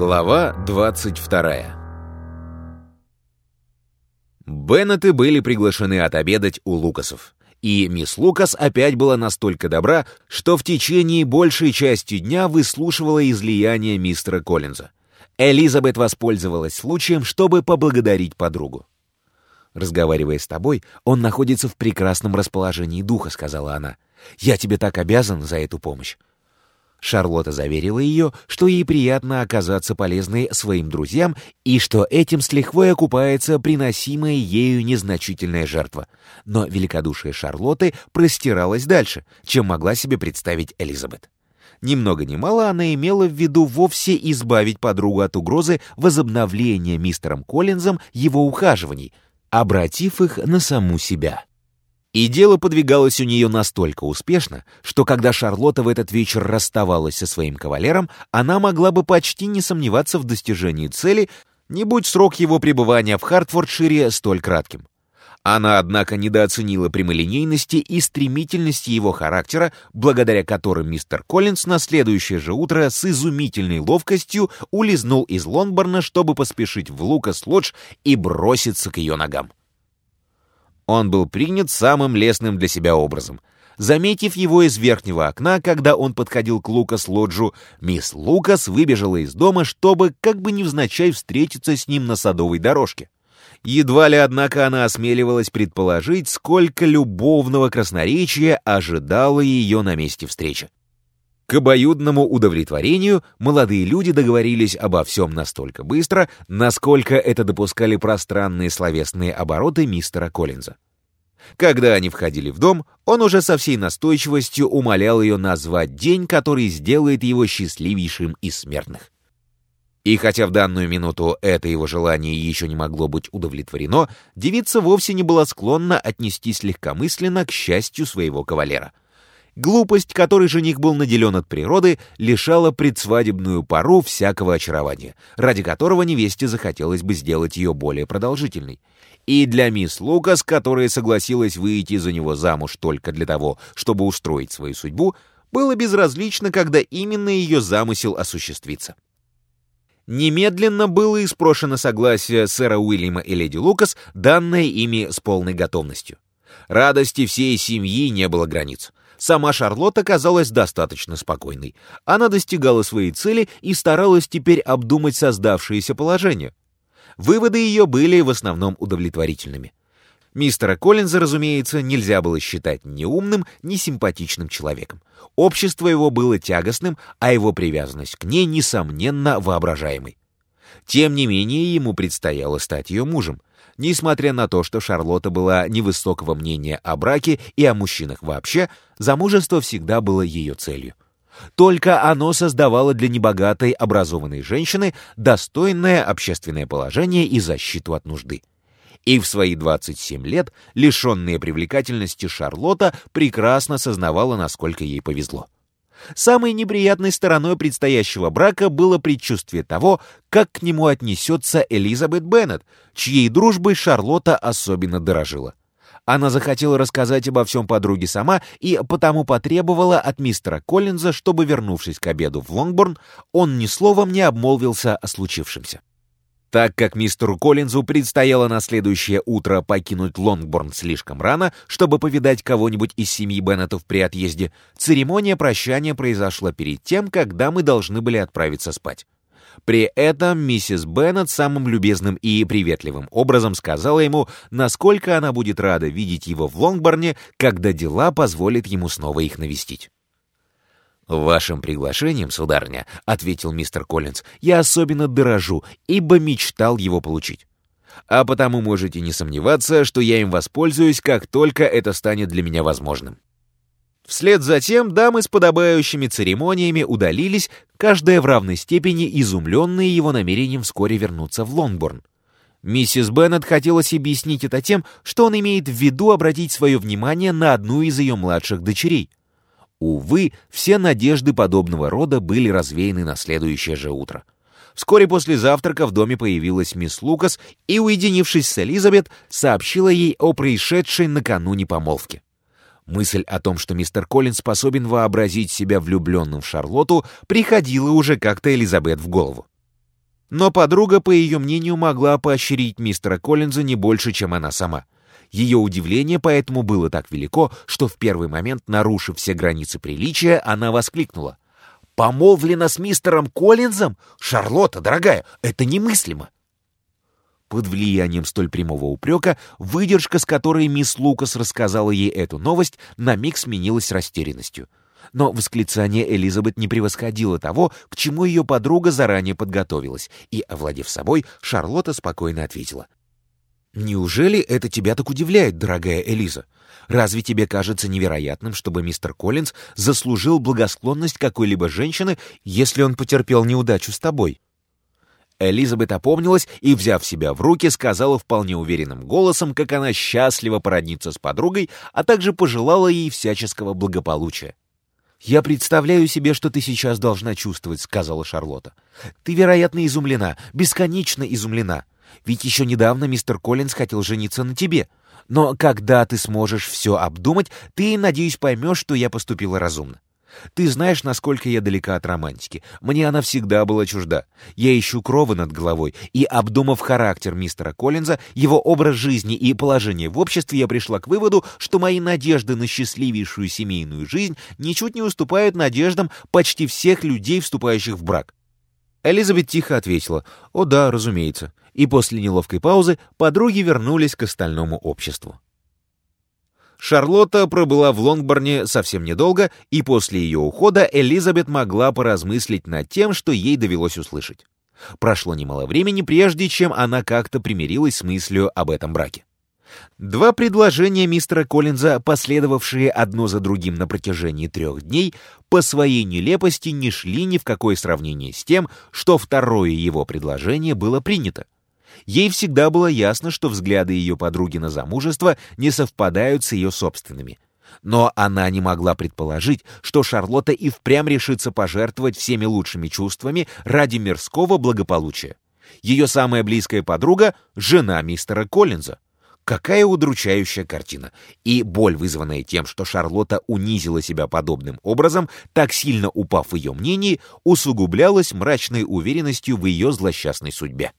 Глава 22 Беннеты были приглашены отобедать у Лукасов. И мисс Лукас опять была настолько добра, что в течение большей части дня выслушивала излияние мистера Коллинза. Элизабет воспользовалась случаем, чтобы поблагодарить подругу. «Разговаривая с тобой, он находится в прекрасном расположении духа», — сказала она. «Я тебе так обязан за эту помощь». Шарлотта заверила ее, что ей приятно оказаться полезной своим друзьям и что этим с лихвой окупается приносимая ею незначительная жертва. Но великодушие Шарлотты простиралось дальше, чем могла себе представить Элизабет. Ни много ни мало она имела в виду вовсе избавить подругу от угрозы возобновления мистером Коллинзом его ухаживаний, обратив их на саму себя. И дело подвигалось у нее настолько успешно, что когда Шарлотта в этот вечер расставалась со своим кавалером, она могла бы почти не сомневаться в достижении цели, не будь срок его пребывания в Хартфордшире столь кратким. Она, однако, недооценила прямолинейности и стремительности его характера, благодаря которым мистер Коллинз на следующее же утро с изумительной ловкостью улизнул из Лонгборна, чтобы поспешить в Лукас-Лодж и броситься к ее ногам. Он был принят самым лестным для себя образом. Заметив его из верхнего окна, когда он подходил к Лукас-Лоджу, мисс Лукас выбежала из дома, чтобы как бы невзначай встретиться с ним на садовой дорожке. Едва ли, однако, она осмеливалась предположить, сколько любовного красноречия ожидало ее на месте встречи. К обоюдному удовлетворению молодые люди договорились обо всем настолько быстро, насколько это допускали пространные словесные обороты мистера Коллинза. Когда они входили в дом, он уже со всей настойчивостью умолял ее назвать день, который сделает его счастливейшим из смертных. И хотя в данную минуту это его желание еще не могло быть удовлетворено, девица вовсе не была склонна отнестись легкомысленно к счастью своего кавалера. Глупость, которой жених был наделен от природы, лишала предсвадебную пару всякого очарования, ради которого невесте захотелось бы сделать ее более продолжительной. И для мисс Лукас, которая согласилась выйти за него замуж только для того, чтобы устроить свою судьбу, было безразлично, когда именно ее замысел осуществится. Немедленно было испрошено согласие сэра Уильяма и леди Лукас, данное ими с полной готовностью. Радости всей семьи не было границ. Сама Шарлотта казалась достаточно спокойной. Она достигала своей цели и старалась теперь обдумать создавшееся положение. Выводы ее были в основном удовлетворительными. Мистера Коллинза, разумеется, нельзя было считать ни умным, ни симпатичным человеком. Общество его было тягостным, а его привязанность к ней, несомненно, воображаемой. Тем не менее, ему предстояло стать ее мужем. Несмотря на то, что Шарлотта была невысокого мнения о браке и о мужчинах вообще, замужество всегда было ее целью. Только оно создавало для небогатой образованной женщины достойное общественное положение и защиту от нужды. И в свои 27 лет, лишенная привлекательности Шарлотта прекрасно сознавала, насколько ей повезло. Самой неприятной стороной предстоящего брака было предчувствие того, как к нему отнесется Элизабет Беннет, чьей дружбой Шарлотта особенно дорожила. Она захотела рассказать обо всем подруге сама и потому потребовала от мистера Коллинза, чтобы, вернувшись к обеду в Лонгборн, он ни словом не обмолвился о случившемся. Так как мистеру Коллинзу предстояло на следующее утро покинуть Лонгборн слишком рано, чтобы повидать кого-нибудь из семьи Беннетов при отъезде, церемония прощания произошла перед тем, когда мы должны были отправиться спать. При этом миссис Беннет самым любезным и приветливым образом сказала ему, насколько она будет рада видеть его в Лонгборне, когда дела позволят ему снова их навестить. «Вашим приглашением, сударыня», — ответил мистер Коллинз, — «я особенно дорожу, ибо мечтал его получить. А потому можете не сомневаться, что я им воспользуюсь, как только это станет для меня возможным». Вслед за тем дамы с подобающими церемониями удалились, каждая в равной степени изумленные его намерением вскоре вернуться в Лонгборн. Миссис Беннет хотелось объяснить это тем, что он имеет в виду обратить свое внимание на одну из ее младших дочерей — Увы, все надежды подобного рода были развеяны на следующее же утро. Вскоре после завтрака в доме появилась мисс Лукас и, уединившись с Элизабет, сообщила ей о происшедшей накануне помолвке. Мысль о том, что мистер Коллинз способен вообразить себя влюбленным в Шарлотту, приходила уже как-то Элизабет в голову. Но подруга, по ее мнению, могла поощрить мистера Коллинза не больше, чем она сама. Ее удивление поэтому было так велико, что в первый момент, нарушив все границы приличия, она воскликнула. «Помолвлена с мистером Коллинзом? Шарлотта, дорогая, это немыслимо!» Под влиянием столь прямого упрека, выдержка, с которой мисс Лукас рассказала ей эту новость, на миг сменилась растерянностью. Но восклицание Элизабет не превосходило того, к чему ее подруга заранее подготовилась, и, овладев собой, Шарлотта спокойно ответила. «Неужели это тебя так удивляет, дорогая Элиза? Разве тебе кажется невероятным, чтобы мистер Коллинз заслужил благосклонность какой-либо женщины, если он потерпел неудачу с тобой?» Элизабет опомнилась и, взяв себя в руки, сказала вполне уверенным голосом, как она счастлива породниться с подругой, а также пожелала ей всяческого благополучия. «Я представляю себе, что ты сейчас должна чувствовать», — сказала Шарлотта. «Ты, вероятно, изумлена, бесконечно изумлена. Ведь еще недавно мистер Коллинз хотел жениться на тебе. Но когда ты сможешь все обдумать, ты, надеюсь, поймешь, что я поступила разумно. Ты знаешь, насколько я далека от романтики. Мне она всегда была чужда. Я ищу кровы над головой, и, обдумав характер мистера Коллинза, его образ жизни и положение в обществе, я пришла к выводу, что мои надежды на счастливейшую семейную жизнь ничуть не уступают надеждам почти всех людей, вступающих в брак. Элизабет тихо ответила «О да, разумеется», и после неловкой паузы подруги вернулись к остальному обществу. Шарлотта пробыла в Лонгборне совсем недолго, и после ее ухода Элизабет могла поразмыслить над тем, что ей довелось услышать. Прошло немало времени, прежде чем она как-то примирилась с мыслью об этом браке. Два предложения мистера Коллинза, последовавшие одно за другим на протяжении трех дней, по своей нелепости не шли ни в какое сравнение с тем, что второе его предложение было принято. Ей всегда было ясно, что взгляды ее подруги на замужество не совпадают с ее собственными. Но она не могла предположить, что Шарлотта и впрямь решится пожертвовать всеми лучшими чувствами ради мирского благополучия. Ее самая близкая подруга — жена мистера Коллинза. Какая удручающая картина. И боль, вызванная тем, что Шарлотта унизила себя подобным образом, так сильно упав в ее мнении, усугублялась мрачной уверенностью в ее злосчастной судьбе.